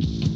you